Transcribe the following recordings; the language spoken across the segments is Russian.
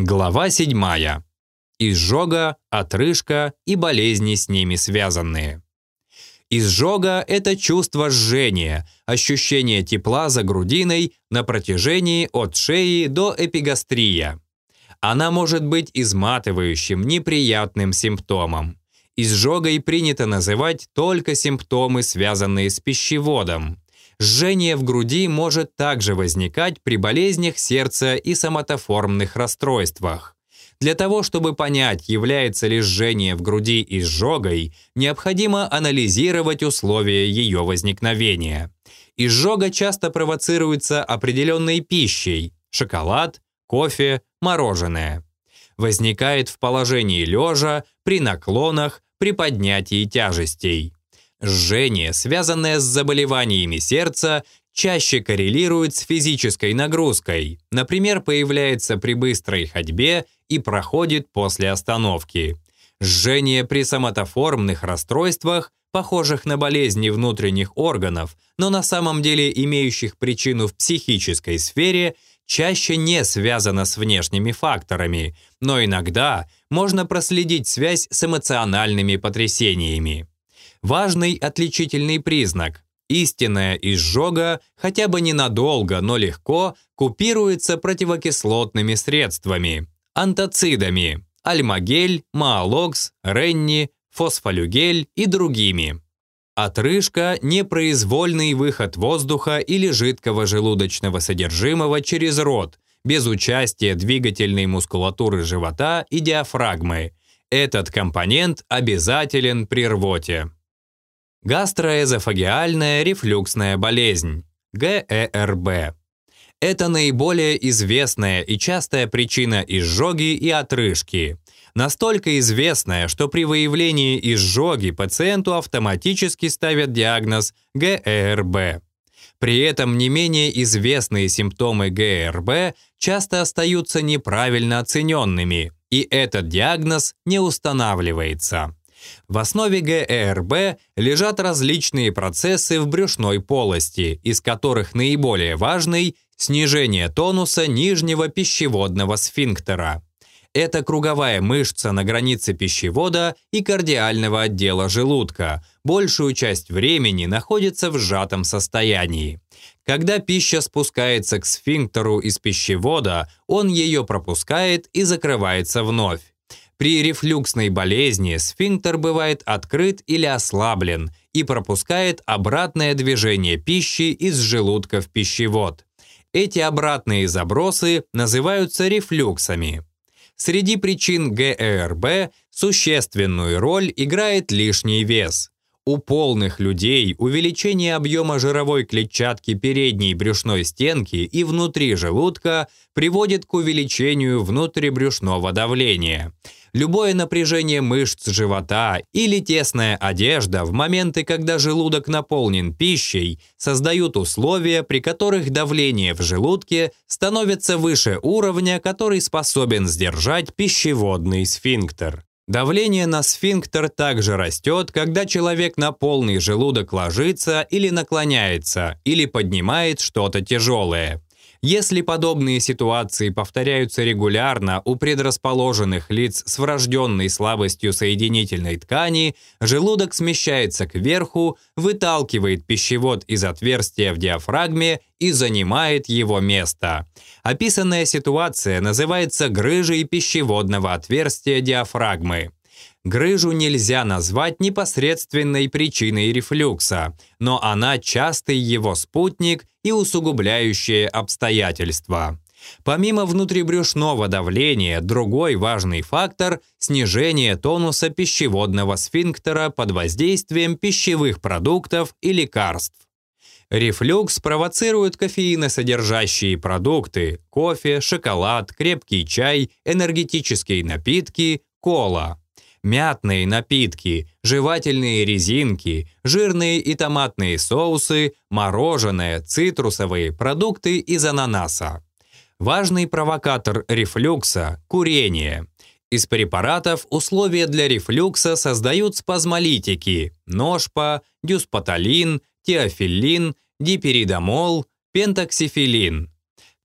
Глава 7. Изжога, отрыжка и болезни с ними связанные. Изжога – это чувство жжения, ощущение тепла за грудиной на протяжении от шеи до эпигастрия. Она может быть изматывающим, неприятным симптомом. Изжогой принято называть только симптомы, связанные с пищеводом. Жжение в груди может также возникать при болезнях сердца и соматоформных расстройствах. Для того, чтобы понять, является ли жжение в груди изжогой, необходимо анализировать условия ее возникновения. Изжога часто провоцируется определенной пищей – шоколад, кофе, мороженое. Возникает в положении лежа, при наклонах, при поднятии тяжестей. Жжение, связанное с заболеваниями сердца, чаще коррелирует с физической нагрузкой, например, появляется при быстрой ходьбе и проходит после остановки. Жжение при соматоформных расстройствах, похожих на болезни внутренних органов, но на самом деле имеющих причину в психической сфере, чаще не связано с внешними факторами, но иногда можно проследить связь с эмоциональными потрясениями. Важный отличительный признак. Истинная изжога хотя бы ненадолго, но легко купируется противокислотными средствами, антоцидами, альмагель, маалокс, ренни, фосфолюгель и другими. Отрыжка – непроизвольный выход воздуха или жидкого желудочного содержимого через рот, без участия двигательной мускулатуры живота и диафрагмы. Этот компонент обязателен при рвоте. Гастроэзофагиальная рефлюксная болезнь, ГЭРБ. Это наиболее известная и частая причина изжоги и отрыжки. Настолько известная, что при выявлении изжоги пациенту автоматически ставят диагноз ГЭРБ. При этом не менее известные симптомы ГЭРБ часто остаются неправильно оцененными, и этот диагноз не устанавливается. В основе ГЭРБ лежат различные процессы в брюшной полости, из которых наиболее важный – снижение тонуса нижнего пищеводного сфинктера. Это круговая мышца на границе пищевода и кардиального отдела желудка. Большую часть времени находится в сжатом состоянии. Когда пища спускается к сфинктеру из пищевода, он ее пропускает и закрывается вновь. При рефлюксной болезни сфинктер бывает открыт или ослаблен и пропускает обратное движение пищи из желудка в пищевод. Эти обратные забросы называются рефлюксами. Среди причин ГЭРБ существенную роль играет лишний вес. У полных людей увеличение объема жировой клетчатки передней брюшной стенки и внутри желудка приводит к увеличению внутрибрюшного давления. Любое напряжение мышц живота или тесная одежда в моменты, когда желудок наполнен пищей, создают условия, при которых давление в желудке становится выше уровня, который способен сдержать пищеводный сфинктер. Давление на сфинктер также растет, когда человек на полный желудок ложится или наклоняется, или поднимает что-то тяжелое. Если подобные ситуации повторяются регулярно у предрасположенных лиц с врожденной слабостью соединительной ткани, желудок смещается кверху, выталкивает пищевод из отверстия в диафрагме и занимает его место. Описанная ситуация называется грыжей пищеводного отверстия диафрагмы. Грыжу нельзя назвать непосредственной причиной рефлюкса, но она частый его спутник и усугубляющее обстоятельства. Помимо внутрибрюшного давления, другой важный фактор – снижение тонуса пищеводного сфинктера под воздействием пищевых продуктов и лекарств. Рефлюкс провоцирует кофеиносодержащие продукты – кофе, шоколад, крепкий чай, энергетические напитки, кола мятные напитки, жевательные резинки, жирные и томатные соусы, мороженое, цитрусовые, продукты из ананаса. Важный провокатор рефлюкса – курение. Из препаратов условия для рефлюкса создают спазмолитики – ножпа, дюспаталин, теофиллин, диперидомол, пентоксифилин.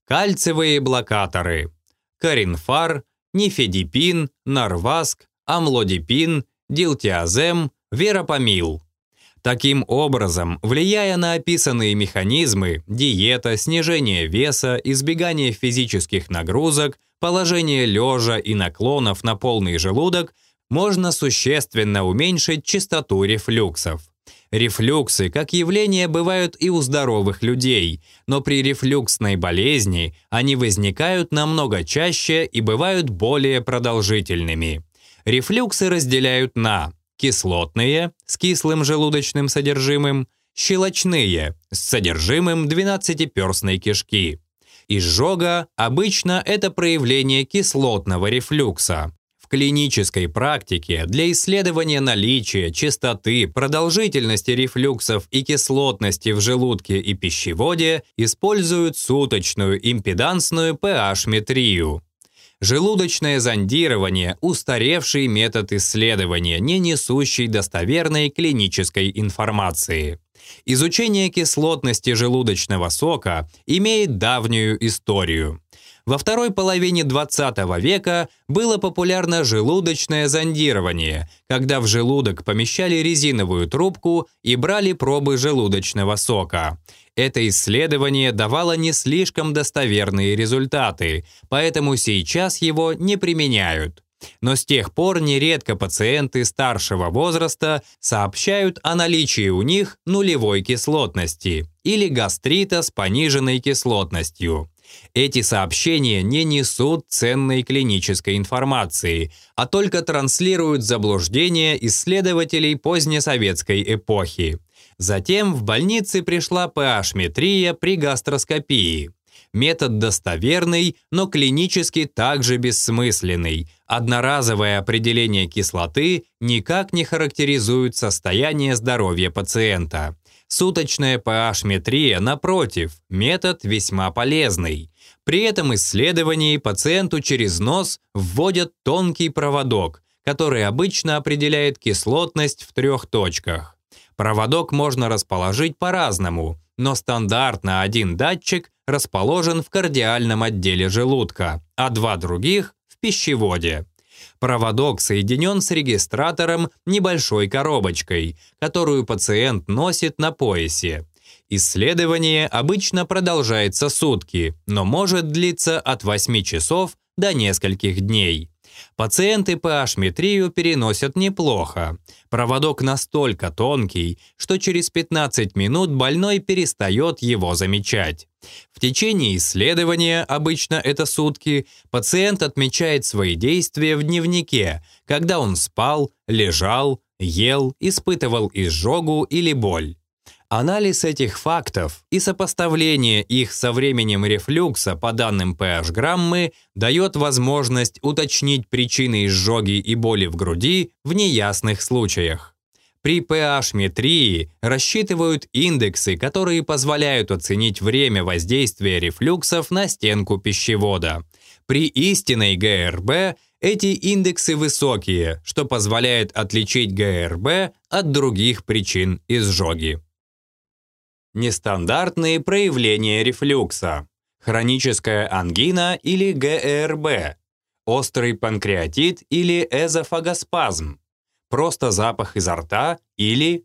Кальциевые блокаторы – Каринфар, Нифедипин, Нарваск, Амлодипин, Дилтиазем, Верапамил. Таким образом, влияя на описанные механизмы – диета, снижение веса, избегание физических нагрузок, положение лежа и наклонов на полный желудок, можно существенно уменьшить частоту рефлюксов. Рефлюксы как явление бывают и у здоровых людей, но при рефлюксной болезни они возникают намного чаще и бывают более продолжительными. Рефлюксы разделяют на кислотные с кислым желудочным содержимым, щелочные с содержимым двенадцатиперстной кишки. Изжога обычно это проявление кислотного рефлюкса. В клинической практике для исследования наличия, частоты, продолжительности рефлюксов и кислотности в желудке и пищеводе используют суточную импедансную pH-метрию. Желудочное зондирование – устаревший метод исследования, не несущий достоверной клинической информации. Изучение кислотности желудочного сока имеет давнюю историю. Во второй половине 20 века было популярно желудочное зондирование, когда в желудок помещали резиновую трубку и брали пробы желудочного сока. Это исследование давало не слишком достоверные результаты, поэтому сейчас его не применяют. Но с тех пор нередко пациенты старшего возраста сообщают о наличии у них нулевой кислотности или гастрита с пониженной кислотностью. Эти сообщения не несут ценной клинической информации, а только транслируют заблуждения исследователей позднесоветской эпохи. Затем в больнице пришла pH-метрия при гастроскопии. Метод достоверный, но клинически также бессмысленный. Одноразовое определение кислоты никак не характеризует состояние здоровья пациента. Суточная pH-метрия, напротив, метод весьма полезный. При этом исследовании пациенту через нос вводят тонкий проводок, который обычно определяет кислотность в трех точках. Проводок можно расположить по-разному, но стандартно один датчик расположен в кардиальном отделе желудка, а два других – в пищеводе. Проводок соединен с регистратором небольшой коробочкой, которую пациент носит на поясе. Исследование обычно продолжается сутки, но может длиться от 8 часов до нескольких дней. Пациенты pH-метрию переносят неплохо. Проводок настолько тонкий, что через 15 минут больной перестает его замечать. В течение исследования, обычно это сутки, пациент отмечает свои действия в дневнике, когда он спал, лежал, ел, испытывал изжогу или боль. Анализ этих фактов и сопоставление их со временем рефлюкса по данным pH-граммы дает возможность уточнить причины изжоги и боли в груди в неясных случаях. При pH-метрии рассчитывают индексы, которые позволяют оценить время воздействия рефлюксов на стенку пищевода. При истинной ГРБ эти индексы высокие, что позволяет отличить ГРБ от других причин изжоги. Нестандартные проявления рефлюкса. Хроническая ангина или ГРБ. Острый панкреатит или эзофагоспазм. Просто запах изо рта или...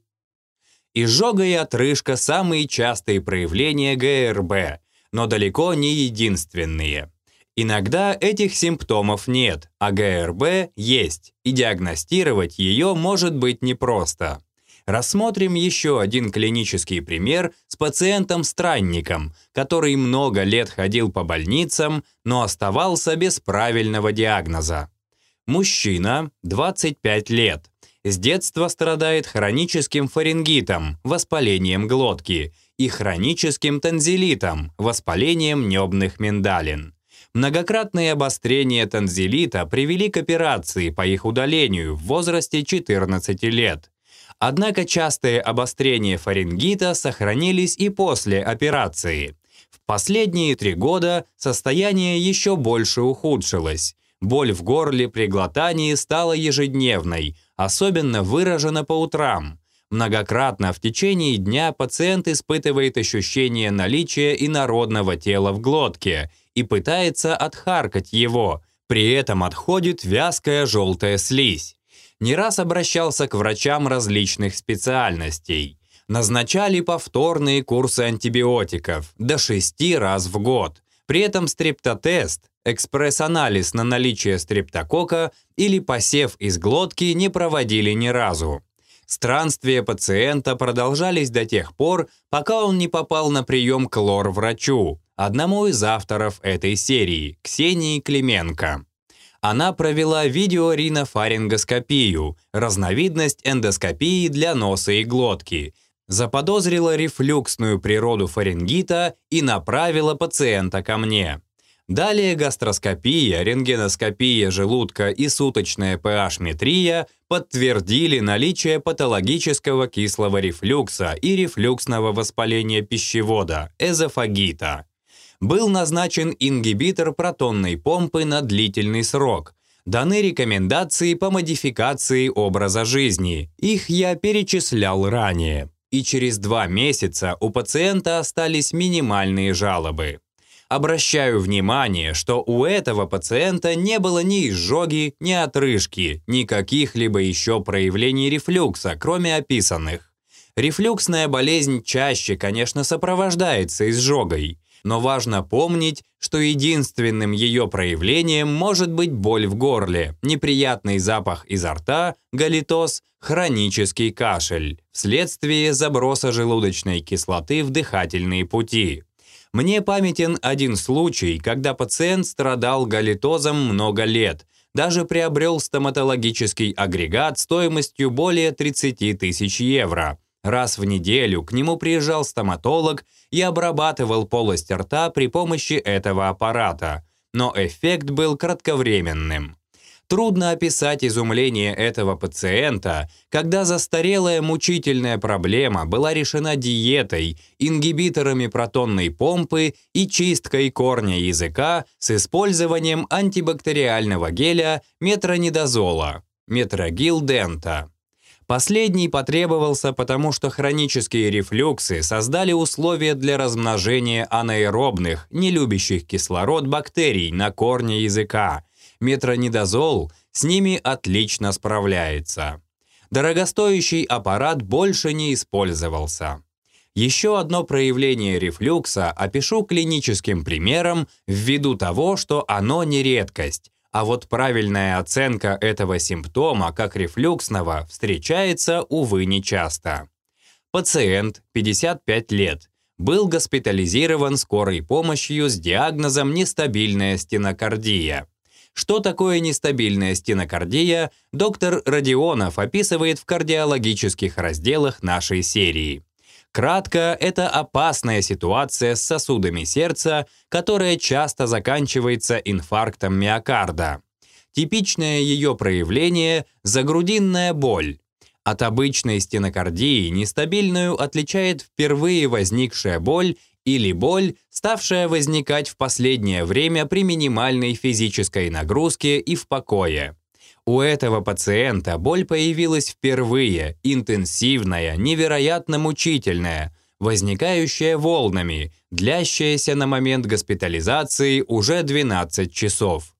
Изжога и отрыжка – самые частые проявления ГРБ, но далеко не единственные. Иногда этих симптомов нет, а ГРБ есть, и диагностировать ее может быть непросто. Рассмотрим еще один клинический пример с пациентом-странником, который много лет ходил по больницам, но оставался без правильного диагноза. Мужчина, 25 лет. С детства страдает хроническим фарингитом, воспалением глотки, и хроническим танзелитом, воспалением небных миндалин. Многократные обострения танзелита привели к операции по их удалению в возрасте 14 лет. Однако частые обострения фарингита сохранились и после операции. В последние три года состояние еще больше ухудшилось. Боль в горле при глотании стала ежедневной, особенно выражена по утрам. Многократно в течение дня пациент испытывает ощущение наличия инородного тела в глотке и пытается отхаркать его, при этом отходит вязкая желтая слизь. Не раз обращался к врачам различных специальностей. Назначали повторные курсы антибиотиков до 6 раз в год. При этом стрептотест, экспресс-анализ на наличие стрептокока или посев из глотки не проводили ни разу. Странствия пациента продолжались до тех пор, пока он не попал на прием к лор-врачу, одному из авторов этой серии, Ксении Клименко. Она провела видеоринофарингоскопию, разновидность эндоскопии для носа и глотки, заподозрила рефлюксную природу фарингита и направила пациента ко мне. Далее гастроскопия, рентгеноскопия желудка и суточная pH-метрия подтвердили наличие патологического кислого рефлюкса и рефлюксного воспаления пищевода, эзофагита. Был назначен ингибитор протонной помпы на длительный срок. Даны рекомендации по модификации образа жизни. Их я перечислял ранее. И через два месяца у пациента остались минимальные жалобы. Обращаю внимание, что у этого пациента не было ни изжоги, ни отрыжки, ни каких-либо еще проявлений рефлюкса, кроме описанных. Рефлюксная болезнь чаще, конечно, сопровождается изжогой, но важно помнить, что единственным ее проявлением может быть боль в горле, неприятный запах изо рта, галитоз, хронический кашель, вследствие заброса желудочной кислоты в дыхательные пути. Мне памятен один случай, когда пациент страдал галитозом много лет, даже приобрел стоматологический агрегат стоимостью более 30 тысяч евро. Раз в неделю к нему приезжал стоматолог и обрабатывал полость рта при помощи этого аппарата, но эффект был кратковременным. Трудно описать изумление этого пациента, когда застарелая мучительная проблема была решена диетой, ингибиторами протонной помпы и чисткой корня языка с использованием антибактериального геля метронидозола, метрогилдента. Последний потребовался, потому что хронические рефлюксы создали условия для размножения анаэробных, не любящих кислород бактерий на корне языка, метронидозол с ними отлично справляется. Дорогостоящий аппарат больше не использовался. Еще одно проявление рефлюкса опишу клиническим примером ввиду того, что оно не редкость, а вот правильная оценка этого симптома как рефлюксного встречается, увы, нечасто. Пациент, 55 лет, был госпитализирован скорой помощью с диагнозом нестабильная стенокардия. Что такое нестабильная стенокардия, доктор Родионов описывает в кардиологических разделах нашей серии. Кратко, это опасная ситуация с сосудами сердца, которая часто заканчивается инфарктом миокарда. Типичное ее проявление – загрудинная боль. От обычной стенокардии нестабильную отличает впервые возникшая боль или боль, ставшая возникать в последнее время при минимальной физической нагрузке и в покое. У этого пациента боль появилась впервые, интенсивная, невероятно мучительная, возникающая волнами, длящаяся на момент госпитализации уже 12 часов.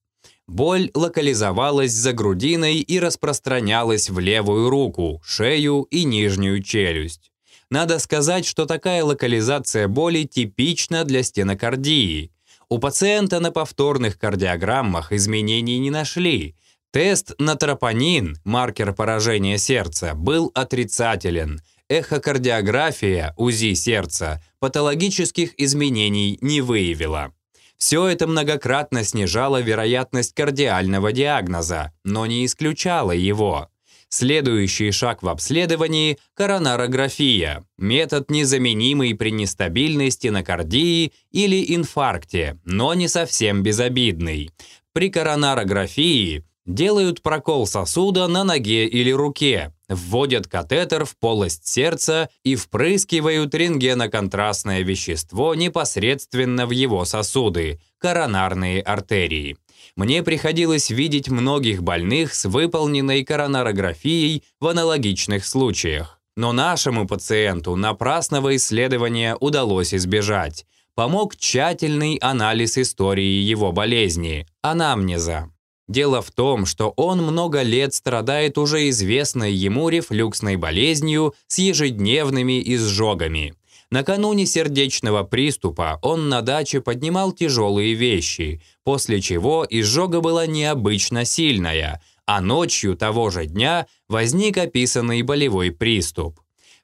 Боль локализовалась за грудиной и распространялась в левую руку, шею и нижнюю челюсть. Надо сказать, что такая локализация боли типична для стенокардии. У пациента на повторных кардиограммах изменений не нашли. Тест на тропонин, маркер поражения сердца, был отрицателен. Эхокардиография, УЗИ сердца, патологических изменений не выявила. Все это многократно снижало вероятность кардиального диагноза, но не исключало его. Следующий шаг в обследовании – коронарография, метод незаменимый при нестабильной стенокардии или инфаркте, но не совсем безобидный. При коронарографии делают прокол сосуда на ноге или руке, вводят катетер в полость сердца и впрыскивают рентгеноконтрастное вещество непосредственно в его сосуды – коронарные артерии мне приходилось видеть многих больных с выполненной коронарографией в аналогичных случаях. Но нашему пациенту напрасного исследования удалось избежать. помог тщательный анализ истории его болезни, анамнеза. Дело в том, что он много лет страдает уже известной ему рефлюксной болезнью с ежедневными изжогами. Накануне сердечного приступа он на даче поднимал тяжелые вещи, после чего изжога была необычно сильная, а ночью того же дня возник описанный болевой приступ.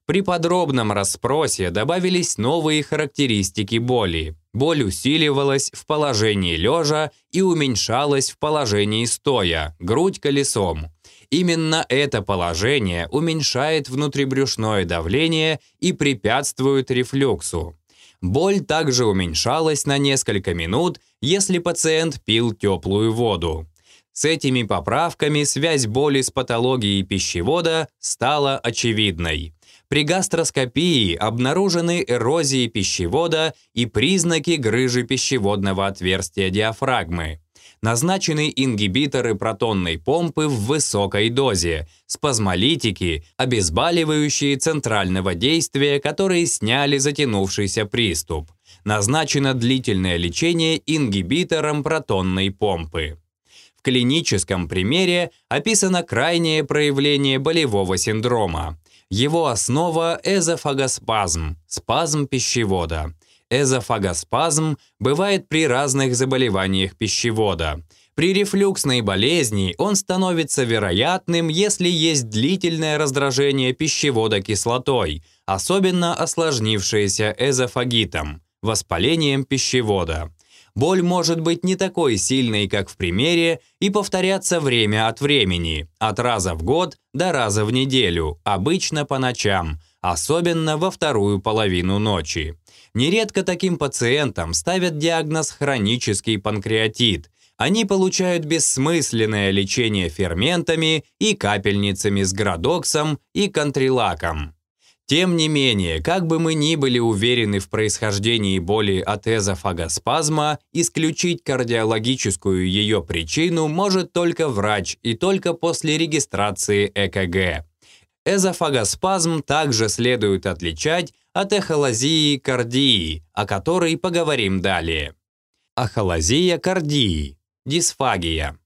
При подробном расспросе добавились новые характеристики боли. Боль усиливалась в положении лежа и уменьшалась в положении стоя, грудь колесом. Именно это положение уменьшает внутрибрюшное давление и препятствует рефлюксу. Боль также уменьшалась на несколько минут, если пациент пил теплую воду. С этими поправками связь боли с патологией пищевода стала очевидной. При гастроскопии обнаружены эрозии пищевода и признаки грыжи пищеводного отверстия диафрагмы назначены ингибиторы протонной помпы в высокой дозе, спазмолитики, обезболивающие центрального действия, которые сняли затянувшийся приступ. Назначено длительное лечение ингибитором протонной помпы. В клиническом примере описано крайнее проявление болевого синдрома. Его основа – эзофагоспазм, спазм пищевода – Эзофагоспазм бывает при разных заболеваниях пищевода. При рефлюксной болезни он становится вероятным, если есть длительное раздражение пищевода кислотой, особенно осложнившееся эзофагитом, воспалением пищевода. Боль может быть не такой сильной, как в примере, и повторяться время от времени, от раза в год до раза в неделю, обычно по ночам, особенно во вторую половину ночи. Нередко таким пациентам ставят диагноз хронический панкреатит. Они получают бессмысленное лечение ферментами и капельницами с градоксом и контрилаком. Тем не менее, как бы мы ни были уверены в происхождении боли от эзофагоспазма, исключить кардиологическую ее причину может только врач и только после регистрации ЭКГ. Эзофагоспазм также следует отличать от эхолазии кардии, о которой поговорим далее. Ахолазия кардии – дисфагия.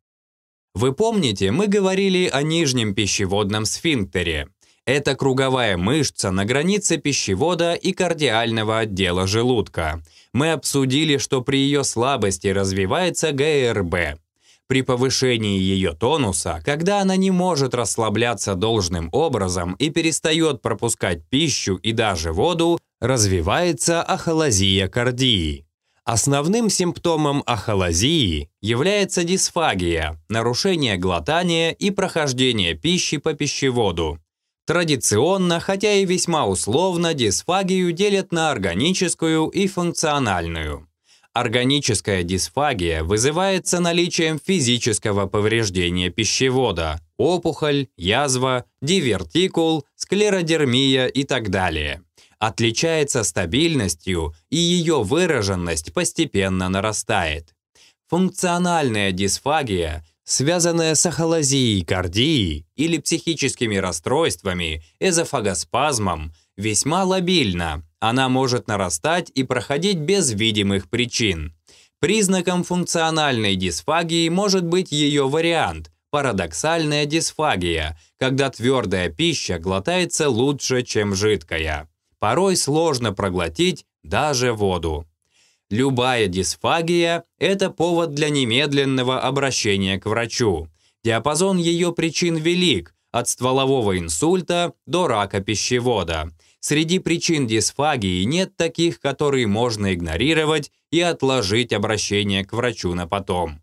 Вы помните, мы говорили о нижнем пищеводном сфинктере. Это круговая мышца на границе пищевода и кардиального отдела желудка. Мы обсудили, что при ее слабости развивается ГРБ. При повышении ее тонуса, когда она не может расслабляться должным образом и перестает пропускать пищу и даже воду, развивается ахолазия кардии. Основным симптомом ахолазии является дисфагия, нарушение глотания и прохождение пищи по пищеводу. Традиционно, хотя и весьма условно, дисфагию делят на органическую и функциональную. Органическая дисфагия вызывается наличием физического повреждения пищевода, опухоль, язва, дивертикул, склеродермия и так далее. Отличается стабильностью, и ее выраженность постепенно нарастает. Функциональная дисфагия, связанная с ахолазией кардии или психическими расстройствами, эзофагоспазмом, весьма лобильна, она может нарастать и проходить без видимых причин. Признаком функциональной дисфагии может быть ее вариант – парадоксальная дисфагия, когда твердая пища глотается лучше, чем жидкая. Порой сложно проглотить даже воду. Любая дисфагия – это повод для немедленного обращения к врачу. Диапазон ее причин велик – от стволового инсульта до рака пищевода. Среди причин дисфагии нет таких, которые можно игнорировать и отложить обращение к врачу на потом.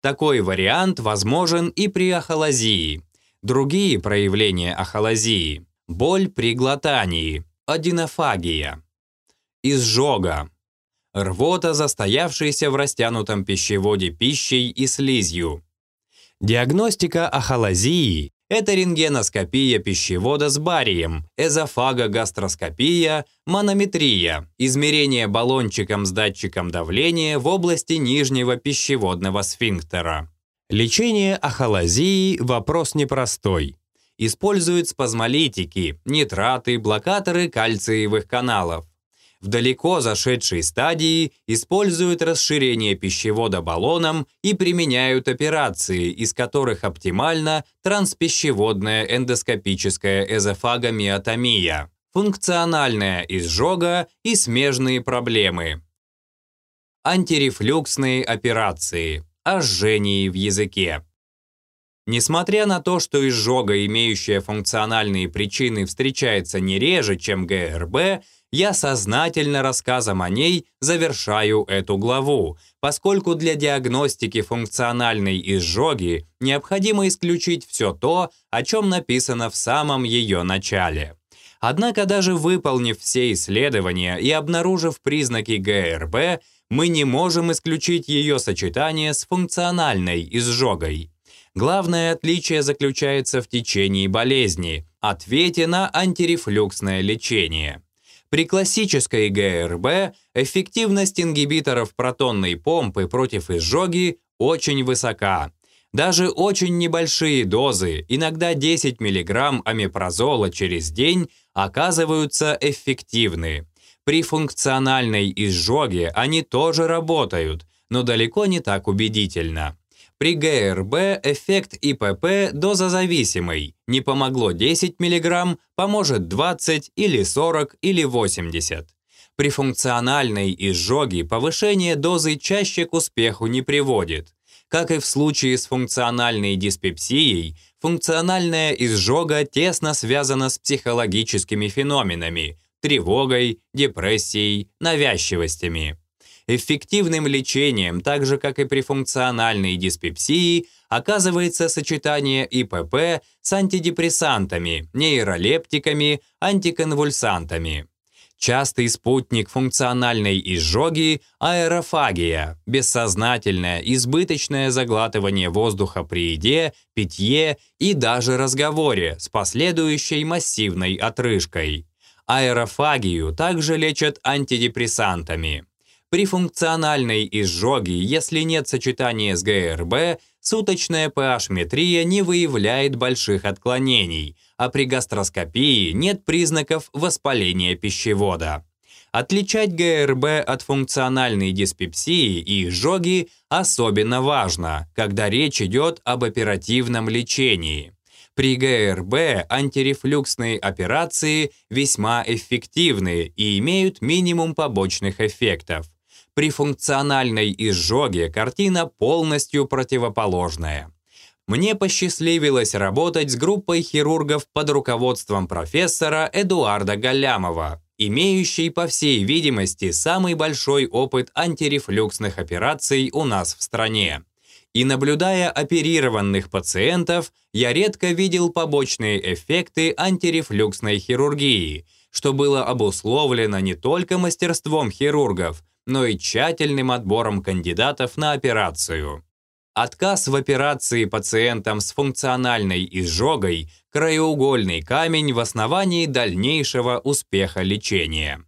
Такой вариант возможен и при ахолазии. Другие проявления ахолазии – боль при глотании, аденофагия, изжога, рвота, застоявшаяся в растянутом пищеводе пищей и слизью. Диагностика ахолазии это рентгеноскопия пищевода с барием, эзофагогастроскопия, манометрия, измерение баллончиком с датчиком давления в области нижнего пищеводного сфинктера. Лечение ахолазии – вопрос непростой. Используют спазмолитики, нитраты, блокаторы кальциевых каналов. В далеко зашедшей стадии используют расширение пищевода баллоном и применяют операции, из которых оптимальна транспищеводная эндоскопическая эзофагомиотомия, функциональная изжога и смежные проблемы. Антирефлюксные операции, ожжение в языке. Несмотря на то, что изжога, имеющая функциональные причины, встречается не реже, чем ГРБ, я сознательно рассказом о ней завершаю эту главу, поскольку для диагностики функциональной изжоги необходимо исключить все то, о чем написано в самом ее начале. Однако даже выполнив все исследования и обнаружив признаки ГРБ, мы не можем исключить ее сочетание с функциональной изжогой. Главное отличие заключается в течении болезни, ответе на антирефлюксное лечение. При классической ГРБ эффективность ингибиторов протонной помпы против изжоги очень высока. Даже очень небольшие дозы, иногда 10 мг амипрозола через день, оказываются эффективны. При функциональной изжоге они тоже работают, но далеко не так убедительно. При ГРБ эффект ИПП дозозависимый. Не помогло 10 мг, поможет 20 или 40 или 80. При функциональной изжоге повышение дозы чаще к успеху не приводит. Как и в случае с функциональной диспепсией, функциональная изжога тесно связана с психологическими феноменами – тревогой, депрессией, навязчивостями. Эффективным лечением, так же как и при функциональной диспепсии, оказывается сочетание ИПП с антидепрессантами, нейролептиками, антиконвульсантами. Частый спутник функциональной изжоги – аэрофагия, бессознательное, избыточное заглатывание воздуха при еде, питье и даже разговоре с последующей массивной отрыжкой. Аэрофагию также лечат антидепрессантами. При функциональной изжоге, если нет сочетания с ГРБ, суточная pH-метрия не выявляет больших отклонений, а при гастроскопии нет признаков воспаления пищевода. Отличать ГРБ от функциональной диспепсии и изжоги особенно важно, когда речь идет об оперативном лечении. При ГРБ антирефлюксные операции весьма эффективны и имеют минимум побочных эффектов. При функциональной изжоге картина полностью противоположная. Мне посчастливилось работать с группой хирургов под руководством профессора Эдуарда Галямова, имеющей, по всей видимости, самый большой опыт антирефлюксных операций у нас в стране. И наблюдая оперированных пациентов, я редко видел побочные эффекты антирефлюксной хирургии, что было обусловлено не только мастерством хирургов, но и тщательным отбором кандидатов на операцию. Отказ в операции пациентам с функциональной изжогой – краеугольный камень в основании дальнейшего успеха лечения.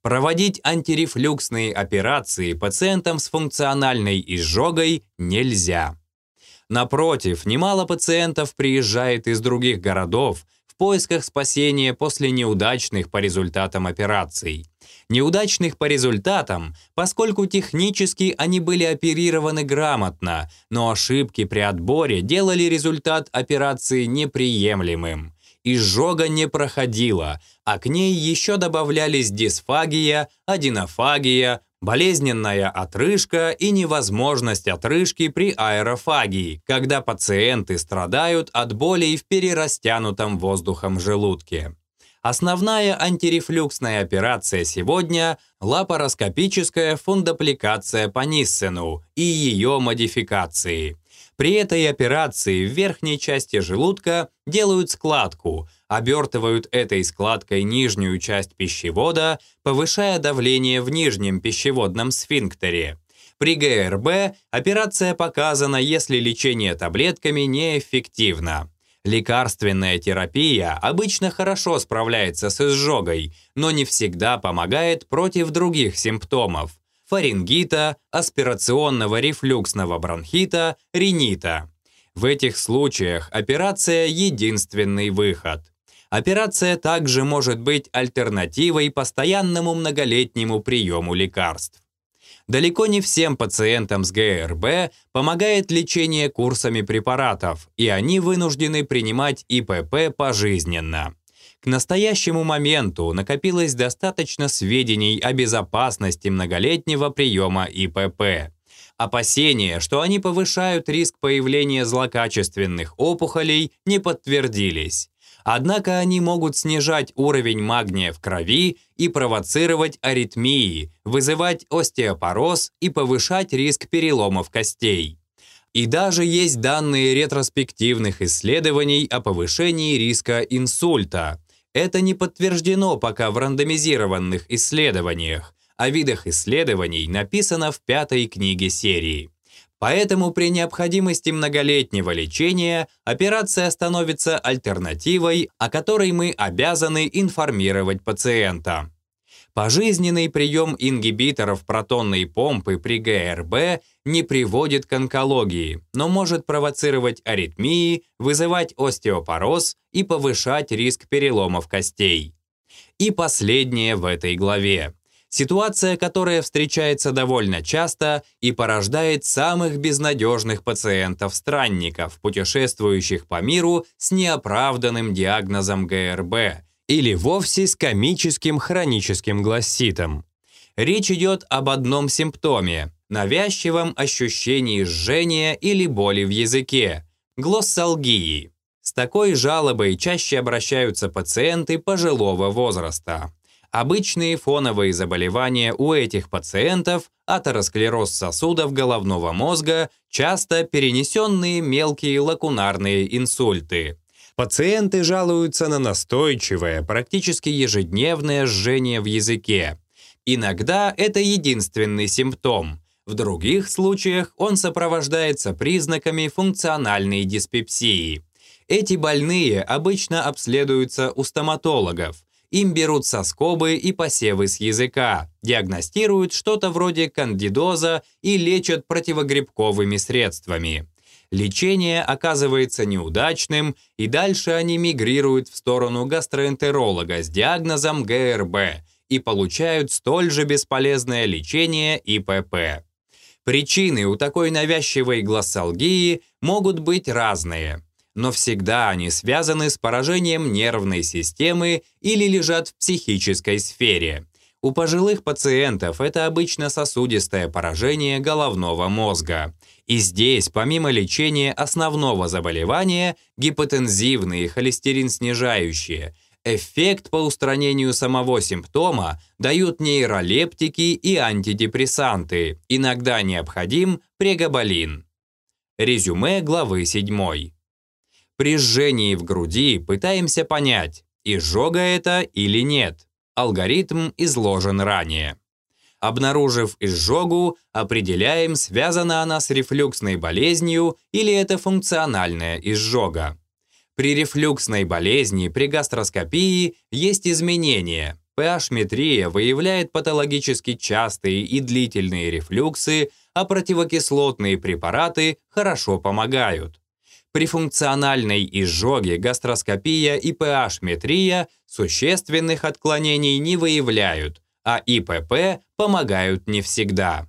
Проводить антирефлюксные операции пациентам с функциональной изжогой нельзя. Напротив, немало пациентов приезжает из других городов в поисках спасения после неудачных по результатам операций. Неудачных по результатам, поскольку технически они были оперированы грамотно, но ошибки при отборе делали результат операции неприемлемым. Изжога не проходила, а к ней еще добавлялись дисфагия, аденофагия, болезненная отрыжка и невозможность отрыжки при аэрофагии, когда пациенты страдают от болей в перерастянутом воздухом желудке. Основная антирефлюксная операция сегодня – лапароскопическая фундапликация по Ниссену и ее модификации. При этой операции в верхней части желудка делают складку, обертывают этой складкой нижнюю часть пищевода, повышая давление в нижнем пищеводном сфинктере. При ГРБ операция показана, если лечение таблетками неэффективно. Лекарственная терапия обычно хорошо справляется с изжогой, но не всегда помогает против других симптомов – фарингита, аспирационного рефлюксного бронхита, ринита. В этих случаях операция – единственный выход. Операция также может быть альтернативой постоянному многолетнему приему лекарств. Далеко не всем пациентам с ГРБ помогает лечение курсами препаратов, и они вынуждены принимать ИПП пожизненно. К настоящему моменту накопилось достаточно сведений о безопасности многолетнего приема ИПП. Опасения, что они повышают риск появления злокачественных опухолей, не подтвердились. Однако они могут снижать уровень магния в крови и провоцировать аритмии, вызывать остеопороз и повышать риск переломов костей. И даже есть данные ретроспективных исследований о повышении риска инсульта. Это не подтверждено пока в рандомизированных исследованиях, о видах исследований написано в пятой книге серии. Поэтому при необходимости многолетнего лечения операция становится альтернативой, о которой мы обязаны информировать пациента. Пожизненный прием ингибиторов протонной помпы при ГРБ не приводит к онкологии, но может провоцировать аритмии, вызывать остеопороз и повышать риск переломов костей. И последнее в этой главе. Ситуация, которая встречается довольно часто и порождает самых безнадежных пациентов-странников, путешествующих по миру с неоправданным диагнозом ГРБ или вовсе с комическим хроническим гласситом. Речь идет об одном симптоме – навязчивом ощущении жжения или боли в языке – глоссалгии. С такой жалобой чаще обращаются пациенты пожилого возраста. Обычные фоновые заболевания у этих пациентов – атеросклероз сосудов головного мозга, часто перенесенные мелкие лакунарные инсульты. Пациенты жалуются на настойчивое, практически ежедневное жжение в языке. Иногда это единственный симптом. В других случаях он сопровождается признаками функциональной диспепсии. Эти больные обычно обследуются у стоматологов, им берут соскобы и посевы с языка, диагностируют что-то вроде кандидоза и лечат противогрибковыми средствами. Лечение оказывается неудачным, и дальше они мигрируют в сторону гастроэнтеролога с диагнозом ГРБ и получают столь же бесполезное лечение ИПП. Причины у такой навязчивой глоссалгии могут быть разные – но всегда они связаны с поражением нервной системы или лежат в психической сфере. У пожилых пациентов это обычно сосудистое поражение головного мозга. И здесь, помимо лечения основного заболевания, гипотензивные холестерин снижающие, эффект по устранению самого симптома дают нейролептики и антидепрессанты, иногда необходим прегаболин. Резюме главы 7. При жжении в груди пытаемся понять, изжога это или нет. Алгоритм изложен ранее. Обнаружив изжогу, определяем, связана она с рефлюксной болезнью или это функциональная изжога. При рефлюксной болезни при гастроскопии есть изменения. pH-метрия выявляет патологически частые и длительные рефлюксы, а противокислотные препараты хорошо помогают. При функциональной изжоге гастроскопия и pH-метрия существенных отклонений не выявляют, а ИПП помогают не всегда.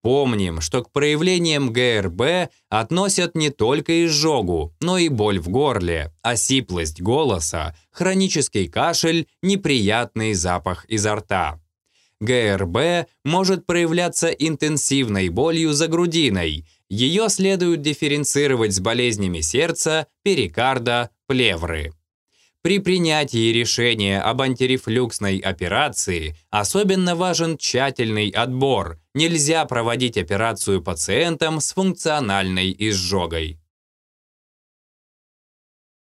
Помним, что к проявлениям ГРБ относят не только изжогу, но и боль в горле, осиплость голоса, хронический кашель, неприятный запах изо рта. ГРБ может проявляться интенсивной болью за грудиной, ее следует дифференцировать с болезнями сердца, перикарда, плевры. При принятии решения об антирефлюксной операции особенно важен тщательный отбор. Нельзя проводить операцию пациентам с функциональной изжогой.